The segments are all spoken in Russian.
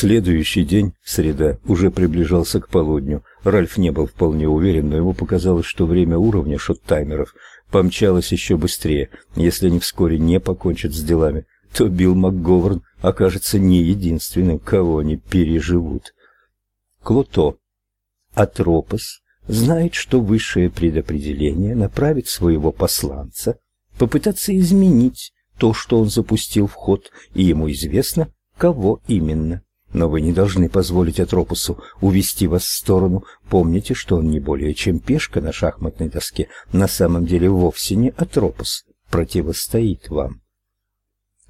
Следующий день, среда, уже приближался к полудню. Ральф не был вполне уверен, но ему показалось, что время уровня шот-таймеров помчалось еще быстрее. Если они вскоре не покончат с делами, то Билл МакГоверн окажется не единственным, кого они переживут. Клото. Атропос знает, что высшее предопределение направит своего посланца попытаться изменить то, что он запустил в ход, и ему известно, кого именно. Но вы не должны позволить Атропусу увести вас в сторону. Помните, что он не более чем пешка на шахматной доске. На самом деле вовсе не Атропус противостоит вам.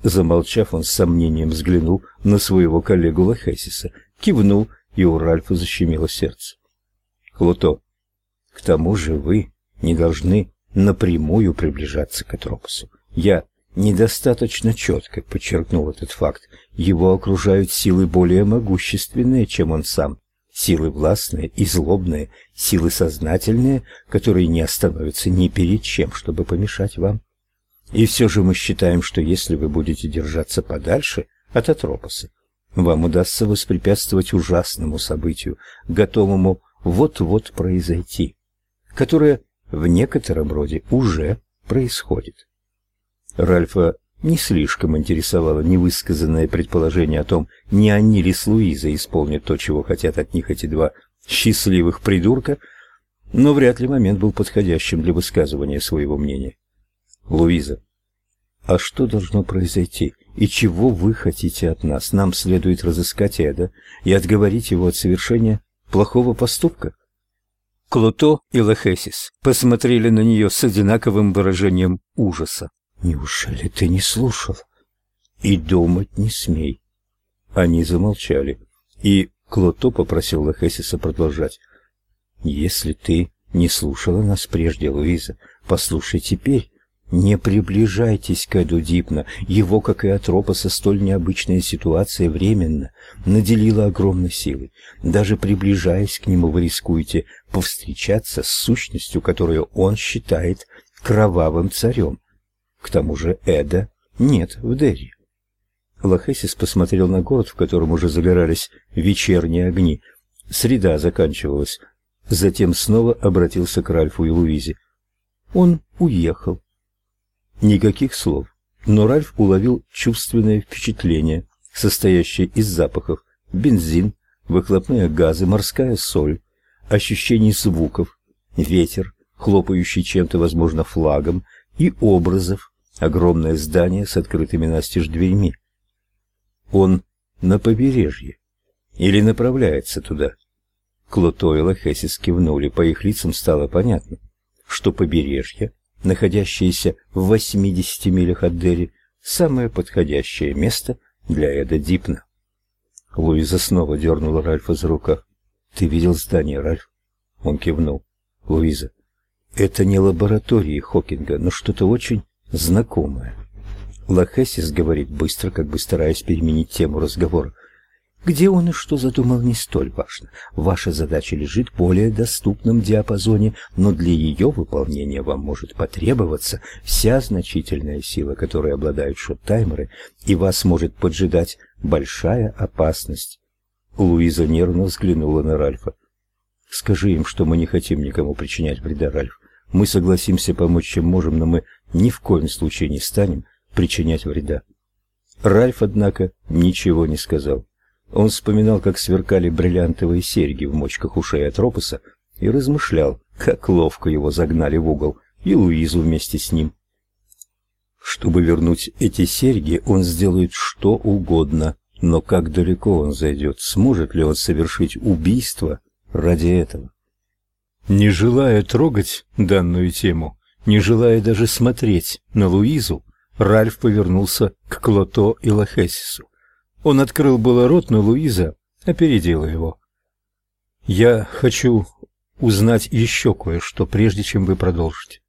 Замолчав, он с сомнением взглянул на своего коллегу Лохесиса, кивнул, и у Ральфа защемило сердце. Клото, к тому же вы не должны напрямую приближаться к Атропусу. Я недостаточно четко подчеркнул этот факт. Его окружают силы более могущественные, чем он сам. Силы властные и злобные, силы сознательные, которые не остановятся ни перед чем, чтобы помешать вам. И все же мы считаем, что если вы будете держаться подальше от Атропоса, вам удастся воспрепятствовать ужасному событию, готовому вот-вот произойти, которое в некотором роде уже происходит. Ральфа не слишком интересовало невысказанное предположение о том, не они ли с Луизой исполнят то, чего хотят от них эти два счастливых придурка, но вряд ли момент был подходящим для высказывания своего мнения. Луиза, а что должно произойти? И чего вы хотите от нас? Нам следует разыскать Эда и отговорить его от совершения плохого поступка. Клото и Лохесис посмотрели на нее с одинаковым выражением ужаса. Неужели ты не слушал? И думать не смей. Они замолчали, и Клото попросил Лохесиса продолжать. Если ты не слушала нас прежде, Луиза, послушай теперь. Не приближайтесь к Эду Дипна. Его, как и Атропоса, столь необычная ситуация временно наделила огромной силой. Даже приближаясь к нему, вы рискуете повстречаться с сущностью, которую он считает кровавым царем. К тому же Эда нет в Дерри. Лохесис посмотрел на город, в котором уже загорались вечерние огни. Среда заканчивалась. Затем снова обратился к Ральфу и Луизе. Он уехал. Никаких слов, но Ральф уловил чувственное впечатление, состоящее из запахов: бензин, выхлопные газы, морская соль, ощущений звуков, ветер, хлопающий чем-то, возможно, флагом, и образов, огромное здание с открытыми настежь дверьми. Он на побережье или направляется туда. Клото и Лохесис кивнули, по их лицам стало понятно, что побережье находящееся в 80 милях от Дерри, самое подходящее место для Эда Дипна. Луиза снова дернула Ральфа за рукав. «Ты видел здание, Ральф?» Он кивнул. «Луиза, это не лаборатории Хокинга, но что-то очень знакомое». Лохесис говорит быстро, как бы стараясь переменить тему разговора. Где он и что задумал, не столь важно. Ваша задача лежит в более доступном диапазоне, но для ее выполнения вам может потребоваться вся значительная сила, которой обладают шот-таймеры, и вас может поджидать большая опасность. Луиза нервно взглянула на Ральфа. Скажи им, что мы не хотим никому причинять вреда, Ральф. Мы согласимся помочь, чем можем, но мы ни в коем случае не станем причинять вреда. Ральф, однако, ничего не сказал. Он вспоминал, как сверкали бриллиантовые серьги в мочках ушей Атропоса, и размышлял, как ловко его загнали в угол, и Луизу вместе с ним. Чтобы вернуть эти серьги, он сделает что угодно, но как далеко он зайдет, сможет ли он совершить убийство ради этого? Не желая трогать данную тему, не желая даже смотреть на Луизу, Ральф повернулся к Клото и Лохесису. Он открыл было рот, но Луиза опередила его. Я хочу узнать еще кое-что, прежде чем вы продолжите.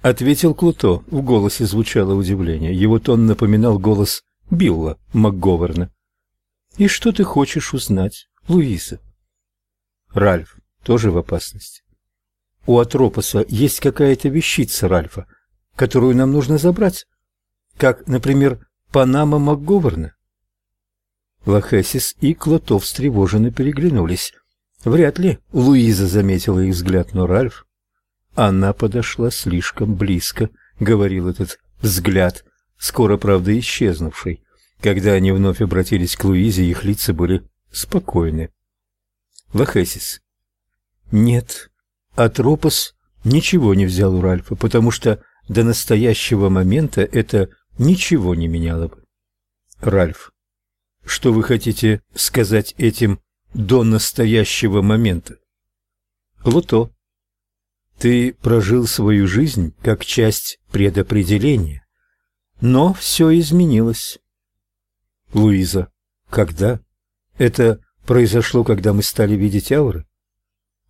Ответил Клуто. В голосе звучало удивление. Его тон напоминал голос Билла МакГоверна. И что ты хочешь узнать, Луиза? Ральф тоже в опасности. У Атропоса есть какая-то вещица Ральфа, которую нам нужно забрать, как, например, Панама МакГоверна? Лохесис и Клото встревоженно переглянулись. Вряд ли Луиза заметила их взгляд, но Ральф... Она подошла слишком близко, говорил этот взгляд, скоро, правда, исчезнувший. Когда они вновь обратились к Луизе, их лица были спокойны. Лохесис. Нет, Атропос ничего не взял у Ральфа, потому что до настоящего момента это ничего не меняло бы. Ральф. Что вы хотите сказать этим до настоящего момента? Плуто. Ты прожил свою жизнь как часть предопределения, но все изменилось. Луиза. Когда? Это произошло, когда мы стали видеть ауры?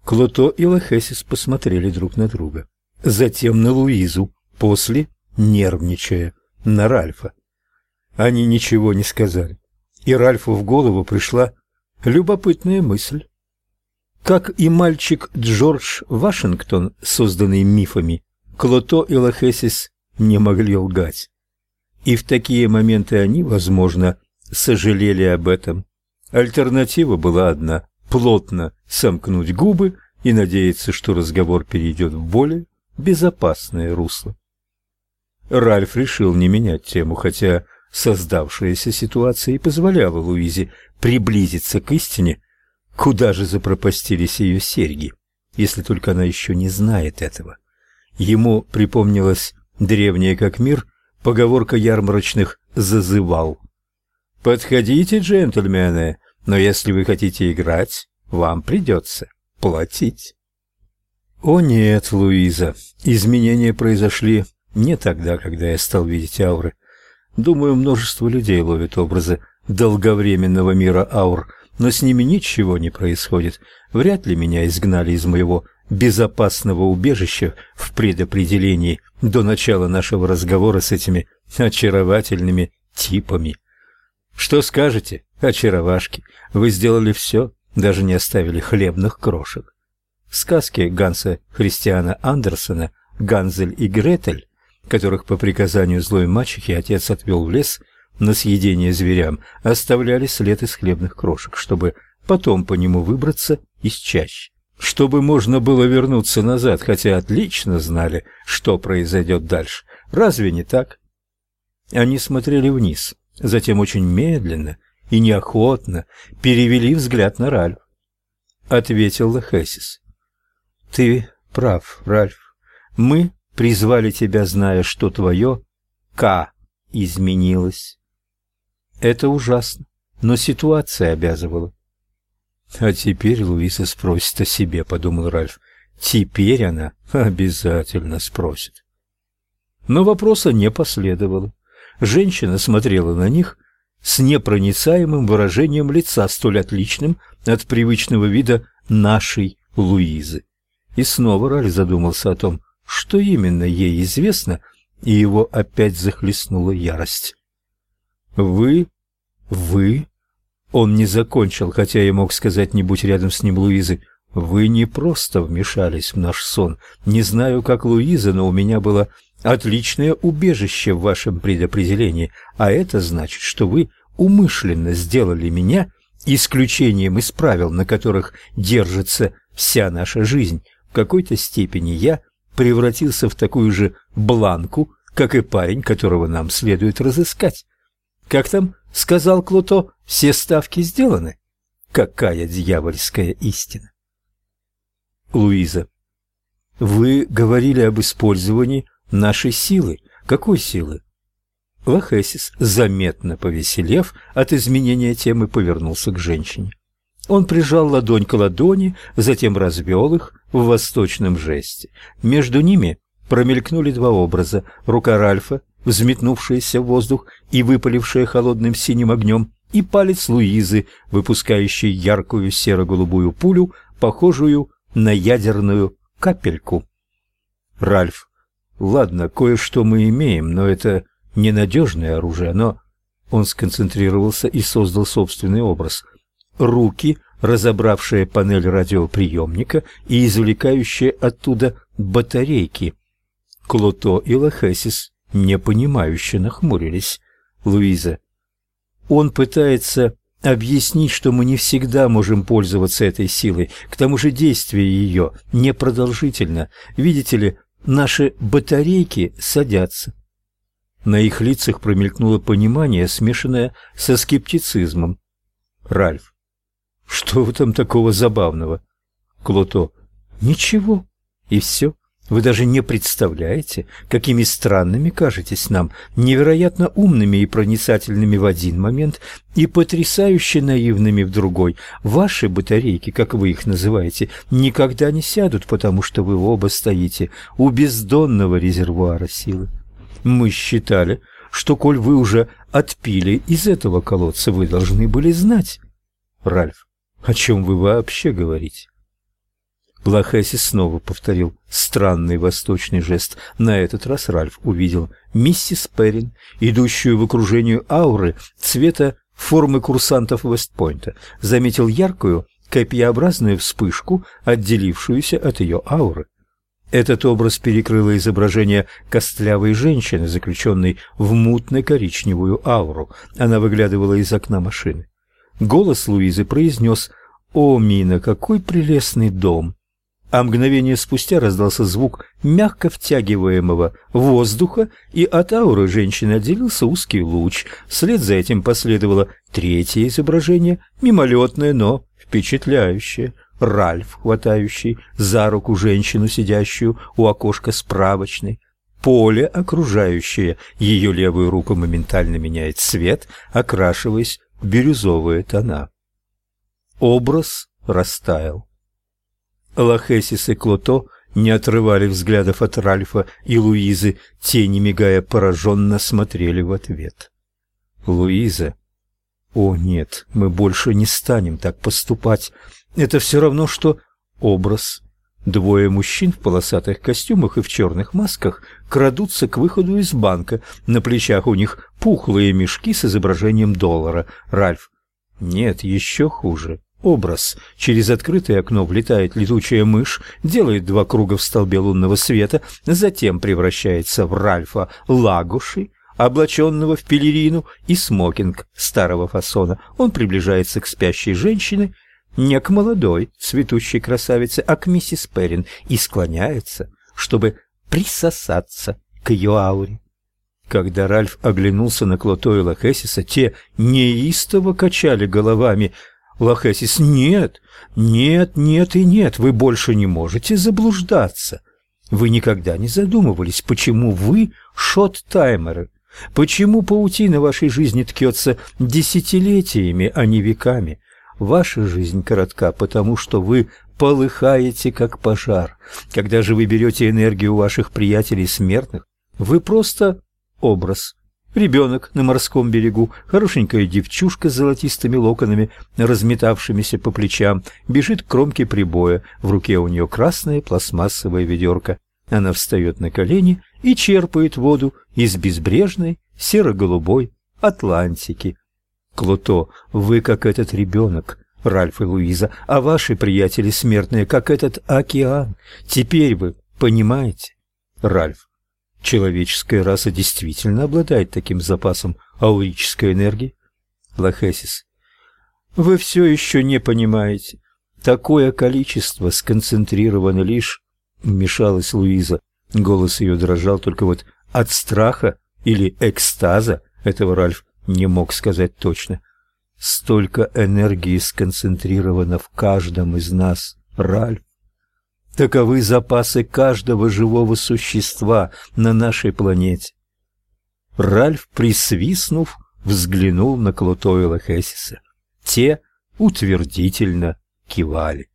Клото и Лохесис посмотрели друг на друга, затем на Луизу, после, нервничая, на Ральфа. Они ничего не сказали, и Ральфу в голову пришла любопытная мысль. Как и мальчик Джордж Вашингтон, созданный мифами, Клото и Лохесис не могли лгать. И в такие моменты они, возможно, сожалели об этом. Альтернатива была одна – плотно сомкнуть губы и надеяться, что разговор перейдет в более безопасное русло. Ральф решил не менять тему, хотя создавшаяся ситуация и позволяла Луизе приблизиться к истине, куда же запропастились ее серьги, если только она еще не знает этого. Ему припомнилась древняя как мир поговорка ярмарочных «зазывал». «Подходите, джентльмены, но если вы хотите играть, вам придется платить». «О нет, Луиза, изменения произошли не тогда, когда я стал видеть ауры. Думаю, множество людей ловит образы долговременного мира аур, но с ними ничего не происходит. Вряд ли меня изгнали из моего безопасного убежища в предопределении до начала нашего разговора с этими очаровательными типами. Что скажете, очаровашки? Вы сделали все, даже не оставили хлебных крошек. В сказке Ганса Христиана Андерсена «Ганзель и Гретель», которых по приказанию злой мачехи отец отвел в лес на съедение зверям, оставляли след из хлебных крошек, чтобы потом по нему выбраться из чащи чтобы можно было вернуться назад, хотя отлично знали, что произойдет дальше. Разве не так? Они смотрели вниз, затем очень медленно и неохотно перевели взгляд на Ральф. Ответил Лохесис. Ты прав, Ральф. Мы призвали тебя, зная, что твое К изменилось. Это ужасно, но ситуация обязывала. А теперь Луиза спросит о себе, подумал Ральф. Теперь она обязательно спросит. Но вопроса не последовало. Женщина смотрела на них с непроницаемым выражением лица, столь отличным от привычного вида нашей Луизы. И снова Ральф задумался о том, что именно ей известно, и его опять захлестнула ярость. «Вы... вы...» Он не закончил, хотя и мог сказать, не будь рядом с ним Луизы. «Вы не просто вмешались в наш сон. Не знаю, как Луиза, но у меня было отличное убежище в вашем предопределении, а это значит, что вы умышленно сделали меня исключением из правил, на которых держится вся наша жизнь. В какой-то степени я превратился в такую же бланку, как и парень, которого нам следует разыскать. Как там сказал Клото, все ставки сделаны. Какая дьявольская истина. Луиза. Вы говорили об использовании нашей силы. Какой силы? Лохесис, заметно повеселев от изменения темы, повернулся к женщине. Он прижал ладонь к ладони, затем развел их в восточном жесте. Между ними промелькнули два образа: рука Ральфа взметнувшаяся в воздух и выпалившая холодным синим огнем, и палец Луизы, выпускающий яркую серо-голубую пулю, похожую на ядерную капельку. Ральф. Ладно, кое-что мы имеем, но это ненадежное оружие, но он сконцентрировался и создал собственный образ. Руки, разобравшие панель радиоприемника и извлекающие оттуда батарейки. Клото и Лохесис непонимающе нахмурились. Луиза. Он пытается объяснить, что мы не всегда можем пользоваться этой силой. К тому же действие ее непродолжительно. Видите ли, наши батарейки садятся. На их лицах промелькнуло понимание, смешанное со скептицизмом. Ральф. Что в этом такого забавного? Клото. Ничего. И все. Вы даже не представляете, какими странными кажетесь нам, невероятно умными и проницательными в один момент и потрясающе наивными в другой. Ваши батарейки, как вы их называете, никогда не сядут, потому что вы оба стоите у бездонного резервуара силы. Мы считали, что коль вы уже отпили из этого колодца, вы должны были знать. Ральф, о чем вы вообще говорите? Лохеси снова повторил странный восточный жест. На этот раз Ральф увидел миссис Перрин, идущую в окружении ауры цвета формы курсантов Вестпойнта. Заметил яркую, копьеобразную вспышку, отделившуюся от ее ауры. Этот образ перекрыло изображение костлявой женщины, заключенной в мутно-коричневую ауру. Она выглядывала из окна машины. Голос Луизы произнес «О, Мина, какой прелестный дом!» А мгновение спустя раздался звук мягко втягиваемого воздуха, и от ауры женщины отделился узкий луч. Вслед за этим последовало третье изображение, мимолетное, но впечатляющее. Ральф, хватающий за руку женщину, сидящую у окошка справочной. Поле, окружающее ее левую руку, моментально меняет цвет, окрашиваясь в бирюзовые тона. Образ растаял. Лохесис и Клото не отрывали взглядов от Ральфа и Луизы, те, не мигая, пораженно смотрели в ответ. Луиза. О, нет, мы больше не станем так поступать. Это все равно, что образ. Двое мужчин в полосатых костюмах и в черных масках крадутся к выходу из банка. На плечах у них пухлые мешки с изображением доллара. Ральф. Нет, еще хуже образ. Через открытое окно влетает летучая мышь, делает два круга в столбе лунного света, затем превращается в Ральфа Лагуши, облаченного в пелерину и смокинг старого фасона. Он приближается к спящей женщине, не к молодой цветущей красавице, а к миссис Перрин, и склоняется, чтобы присосаться к ее ауре. Когда Ральф оглянулся на Клото и Лохесиса, те неистово качали головами – Лохесис, нет, нет, нет и нет, вы больше не можете заблуждаться. Вы никогда не задумывались, почему вы шот-таймеры, почему паутина вашей жизни ткется десятилетиями, а не веками. Ваша жизнь коротка, потому что вы полыхаете, как пожар. Когда же вы берете энергию ваших приятелей смертных, вы просто образ, Ребенок на морском берегу, хорошенькая девчушка с золотистыми локонами, разметавшимися по плечам, бежит к кромке прибоя, в руке у нее красное пластмассовое ведерко. Она встает на колени и черпает воду из безбрежной серо-голубой Атлантики. Клото, вы как этот ребенок, Ральф и Луиза, а ваши приятели смертные, как этот океан. Теперь вы понимаете? Ральф, Человеческая раса действительно обладает таким запасом аурической энергии? Лохесис. Вы все еще не понимаете. Такое количество сконцентрировано лишь... Вмешалась Луиза. Голос ее дрожал только вот от страха или экстаза, этого Ральф не мог сказать точно. Столько энергии сконцентрировано в каждом из нас, Ральф. Таковы запасы каждого живого существа на нашей планете. Ральф, присвистнув, взглянул на Клотоила Хессиса. Те утвердительно кивали.